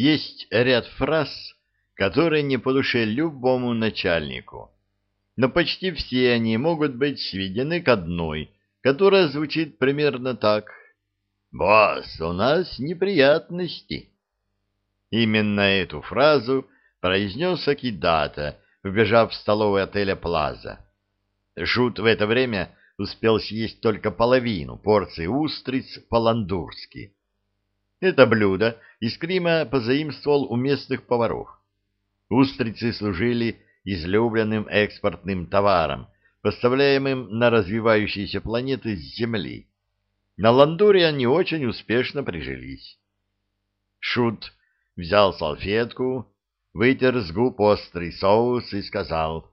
есть ряд фраз, которые не по душе любому начальнику. Но почти все они могут быть сведены к одной, которая звучит примерно так. «Босс, у нас неприятности». Именно эту фразу произнес Акидата, вбежав в столовую отеля «Плаза». Шут в это время успел съесть только половину порции устриц по-ландурски. Это блюдо Искрима позаимствовал у местных поваров. Устрицы служили излюбленным экспортным товаром, поставляемым на развивающиеся планеты с Земли. На Ландуре они очень успешно прижились. Шут взял салфетку, вытер с губ острый соус и сказал,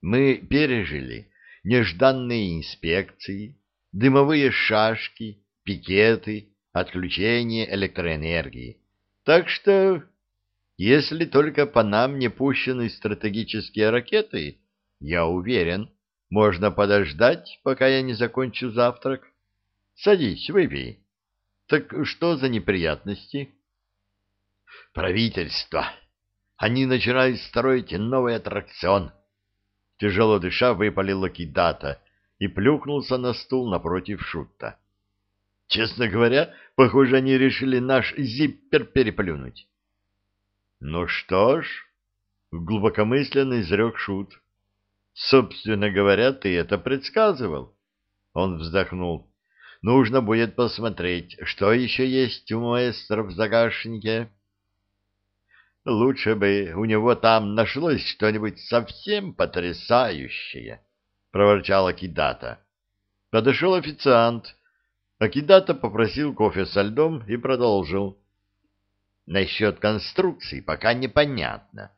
«Мы пережили нежданные инспекции, дымовые шашки, пикеты, отключение электроэнергии. Так что, если только по нам не пущены стратегические ракеты, я уверен, можно подождать, пока я не закончу завтрак. Садись, выпей. Так что за неприятности? Правительство. Они начинают строить новый аттракцион. Тяжело дыша, выпалил Лакидата и плюхнулся на стул напротив Шутта. Честно говоря, похоже, они решили наш зиппер переплюнуть. Ну что ж, глубокомысленно изрек Шут. Собственно говоря, ты это предсказывал. Он вздохнул. Нужно будет посмотреть, что еще есть у маэстро в загашнике. Лучше бы у него там нашлось что-нибудь совсем потрясающее, — проворчала Кидата. Подошел официант. Акидата попросил кофе со льдом и продолжил. Насчет конструкции пока непонятно,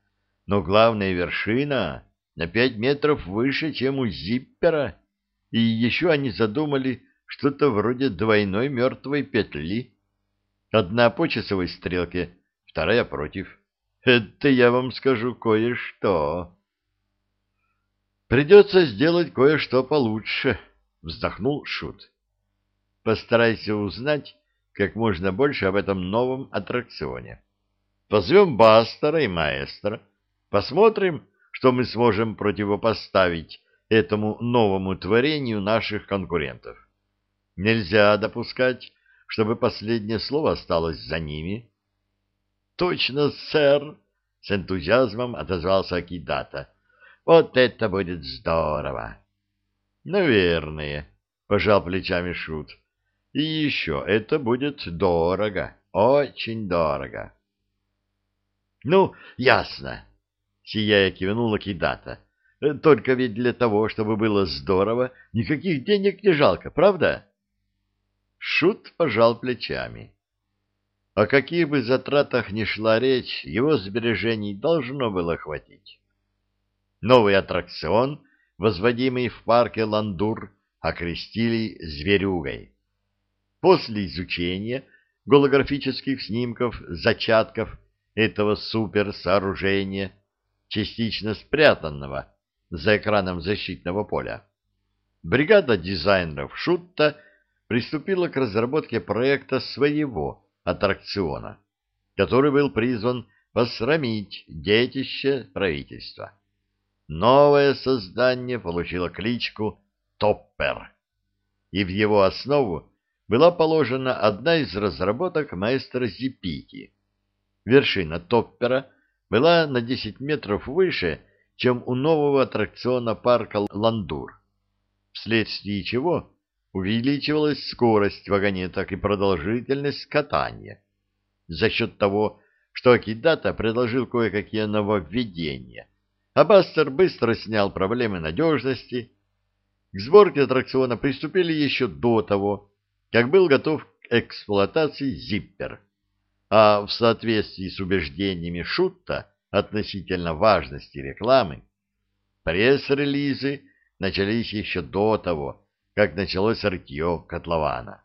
но главная вершина на пять метров выше, чем у зиппера, и еще они задумали что-то вроде двойной мертвой петли. Одна по часовой стрелке, вторая против. Это я вам скажу кое-что. Придется сделать кое-что получше, вздохнул Шут. Постарайся узнать как можно больше об этом новом аттракционе. Позовем Бастера и Маэстро, посмотрим, что мы сможем противопоставить этому новому творению наших конкурентов. Нельзя допускать, чтобы последнее слово осталось за ними. Точно, сэр, с энтузиазмом отозвался Акидата. Вот это будет здорово. Наверное, пожал плечами Шут. И еще это будет дорого, очень дорого. Ну, ясно, сияя кивнула Кидата. Только ведь для того, чтобы было здорово, никаких денег не жалко, правда? Шут пожал плечами. О каких бы затратах ни шла речь, его сбережений должно было хватить. Новый аттракцион, возводимый в парке Ландур, окрестили «Зверюгой». После изучения голографических снимков зачатков этого суперсооружения, частично спрятанного за экраном защитного поля, бригада дизайнеров Шутта приступила к разработке проекта своего аттракциона, который был призван посрамить детище правительства. Новое создание получило кличку «Топпер», и в его основу была положена одна из разработок маэстро Зипики. Вершина Топпера была на 10 метров выше, чем у нового аттракциона парка Ландур, вследствие чего увеличивалась скорость вагонеток и продолжительность катания. За счет того, что Акидата предложил кое-какие нововведения, а Бастер быстро снял проблемы надежности. К сборке аттракциона приступили еще до того, как был готов к эксплуатации зиппер, а в соответствии с убеждениями Шутта относительно важности рекламы, пресс-релизы начались еще до того, как началось рытье котлована.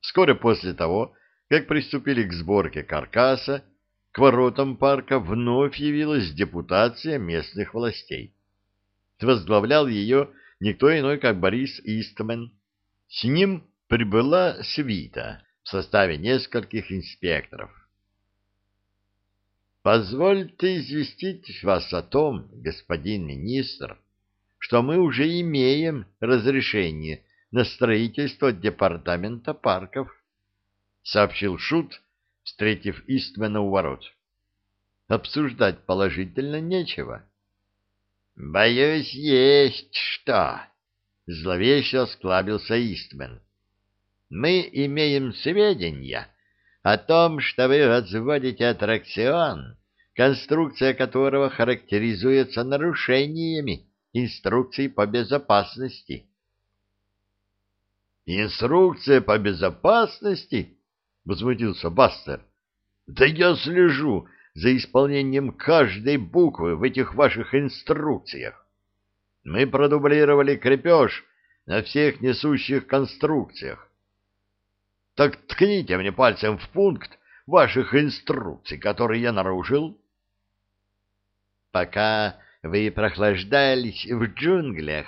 Вскоре после того, как приступили к сборке каркаса, к воротам парка вновь явилась депутация местных властей. Возглавлял ее никто иной, как Борис Истмен. С ним прибыла свита в составе нескольких инспекторов. Позвольте известить вас о том, господин министр, что мы уже имеем разрешение на строительство департамента парков, сообщил Шут, встретив Истмена у ворот. Обсуждать положительно нечего. Боюсь, есть что, зловеще склабился Истмен. Мы имеем сведения о том, что вы возводите аттракцион, конструкция которого характеризуется нарушениями инструкций по безопасности. «Инструкция по безопасности?» — возмутился Бастер. «Да я слежу за исполнением каждой буквы в этих ваших инструкциях. Мы продублировали крепеж на всех несущих конструкциях. Так ткните мне пальцем в пункт ваших инструкций, который я нарушил. Пока вы прохлаждались в джунглях,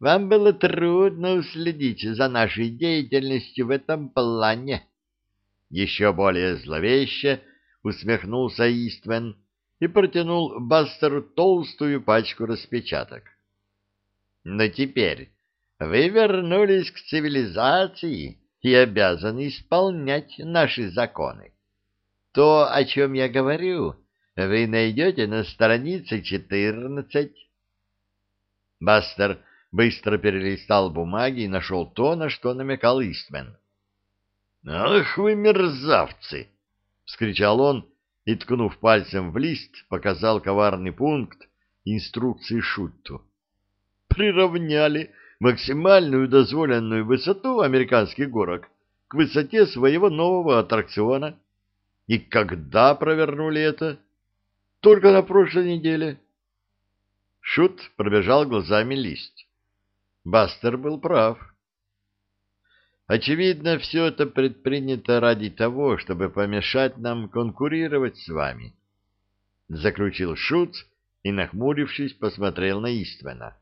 вам было трудно уследить за нашей деятельностью в этом плане. Еще более зловеще усмехнулся Иствен и протянул Бастеру толстую пачку распечаток. Но теперь вы вернулись к цивилизации и обязаны исполнять наши законы. То, о чем я говорю, вы найдете на странице четырнадцать. Бастер быстро перелистал бумаги и нашел то, на что намекал Истмен. «Ах вы мерзавцы!» — вскричал он и, ткнув пальцем в лист, показал коварный пункт инструкции Шутту. «Приравняли максимальную дозволенную высоту американских горок к высоте своего нового аттракциона. И когда провернули это?» Только на прошлой неделе. Шут пробежал глазами лист. Бастер был прав. Очевидно, все это предпринято ради того, чтобы помешать нам конкурировать с вами. Заключил Шут и, нахмурившись, посмотрел на Иствена.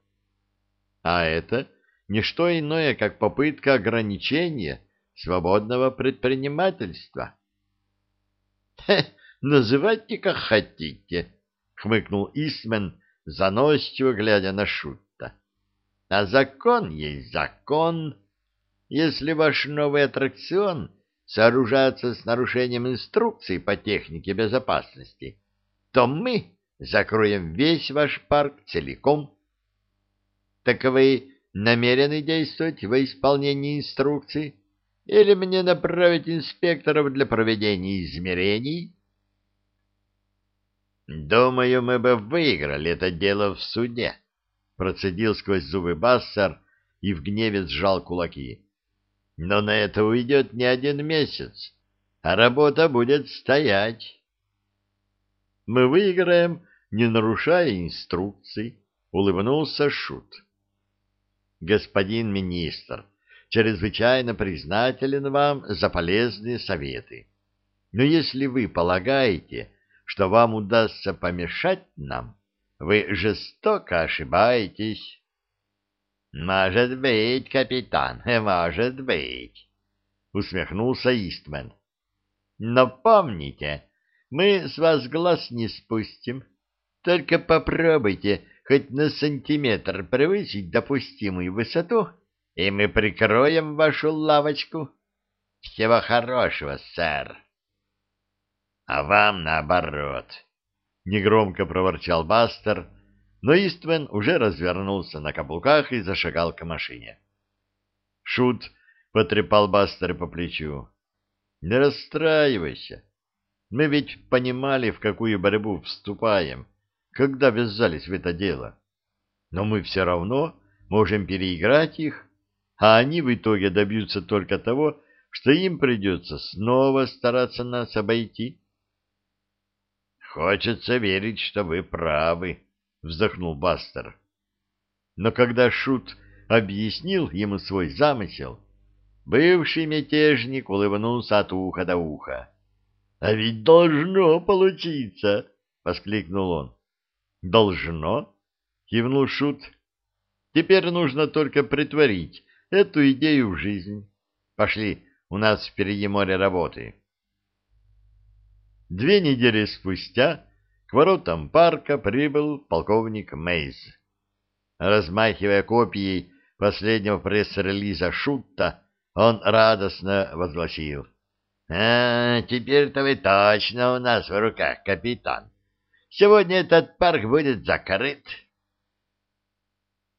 А это не что иное, как попытка ограничения свободного предпринимательства. Называйте, как хотите, — хмыкнул Исмен, заносчиво глядя на Шутта. — А закон есть закон. Если ваш новый аттракцион сооружается с нарушением инструкций по технике безопасности, то мы закроем весь ваш парк целиком. Так вы намерены действовать во исполнении инструкций или мне направить инспекторов для проведения измерений? Думаю, мы бы выиграли это дело в суде, процедил сквозь зубы Бассер и в гневе сжал кулаки. Но на это уйдет не один месяц, а работа будет стоять. Мы выиграем, не нарушая инструкций, улыбнулся Шут. Господин министр, чрезвычайно признателен вам за полезные советы. Но если вы полагаете, что вам удастся помешать нам, вы жестоко ошибаетесь. — Может быть, капитан, может быть, — усмехнулся Истмен. — Но помните, мы с вас глаз не спустим. Только попробуйте хоть на сантиметр превысить допустимую высоту, и мы прикроем вашу лавочку. Всего хорошего, сэр а вам наоборот. Негромко проворчал Бастер, но Иствен уже развернулся на каблуках и зашагал к машине. Шут потрепал Бастера по плечу. Не расстраивайся. Мы ведь понимали, в какую борьбу вступаем, когда ввязались в это дело. Но мы все равно можем переиграть их, а они в итоге добьются только того, что им придется снова стараться нас обойти. Хочется верить, что вы правы, вздохнул Бастер. Но когда Шут объяснил ему свой замысел, бывший мятежник улыбнулся от уха до уха. А ведь должно получиться, воскликнул он. Должно? кивнул Шут. Теперь нужно только притворить эту идею в жизнь. Пошли, у нас впереди море работы. Две недели спустя к воротам парка прибыл полковник Мейз. Размахивая копией последнего пресс-релиза Шутта, он радостно возгласил. — А, теперь-то вы точно у нас в руках, капитан. Сегодня этот парк будет закрыт.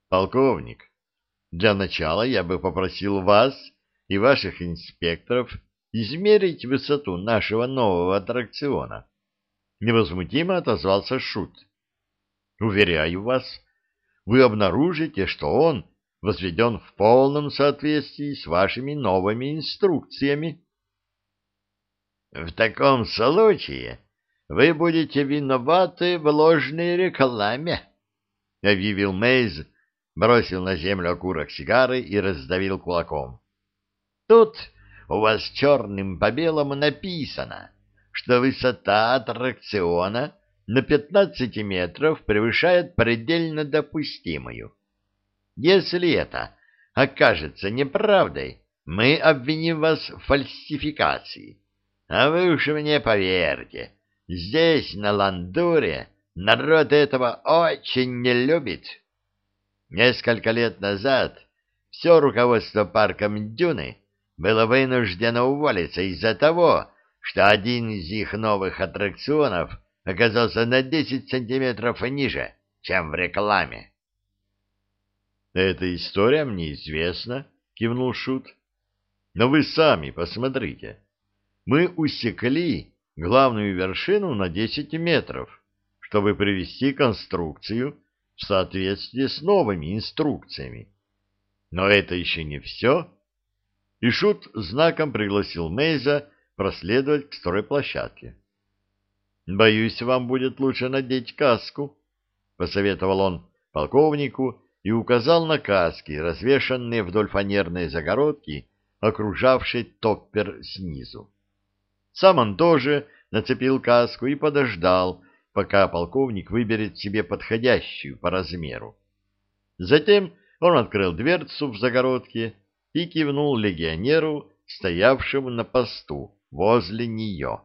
Полковник, для начала я бы попросил вас и ваших инспекторов измерить высоту нашего нового аттракциона. Невозмутимо отозвался Шут. Уверяю вас, вы обнаружите, что он возведен в полном соответствии с вашими новыми инструкциями. В таком случае вы будете виноваты в ложной рекламе, — объявил Мейз, бросил на землю окурок сигары и раздавил кулаком. — Тут у вас черным по белому написано, что высота аттракциона на 15 метров превышает предельно допустимую. Если это окажется неправдой, мы обвиним вас в фальсификации. А вы уж мне поверьте, здесь, на Ландуре, народ этого очень не любит. Несколько лет назад все руководство парком Дюны было вынуждено уволиться из-за того, что один из их новых аттракционов оказался на 10 сантиметров ниже, чем в рекламе. «Эта история мне известна», — кивнул Шут. «Но вы сами посмотрите. Мы усекли главную вершину на 10 метров, чтобы привести конструкцию в соответствии с новыми инструкциями. Но это еще не все». И Шут знаком пригласил Мейза проследовать к стройплощадке. «Боюсь, вам будет лучше надеть каску», — посоветовал он полковнику и указал на каски, развешанные вдоль фанерной загородки, окружавшей топпер снизу. Сам он тоже нацепил каску и подождал, пока полковник выберет себе подходящую по размеру. Затем он открыл дверцу в загородке и кивнул легионеру, стоявшему на посту возле нее.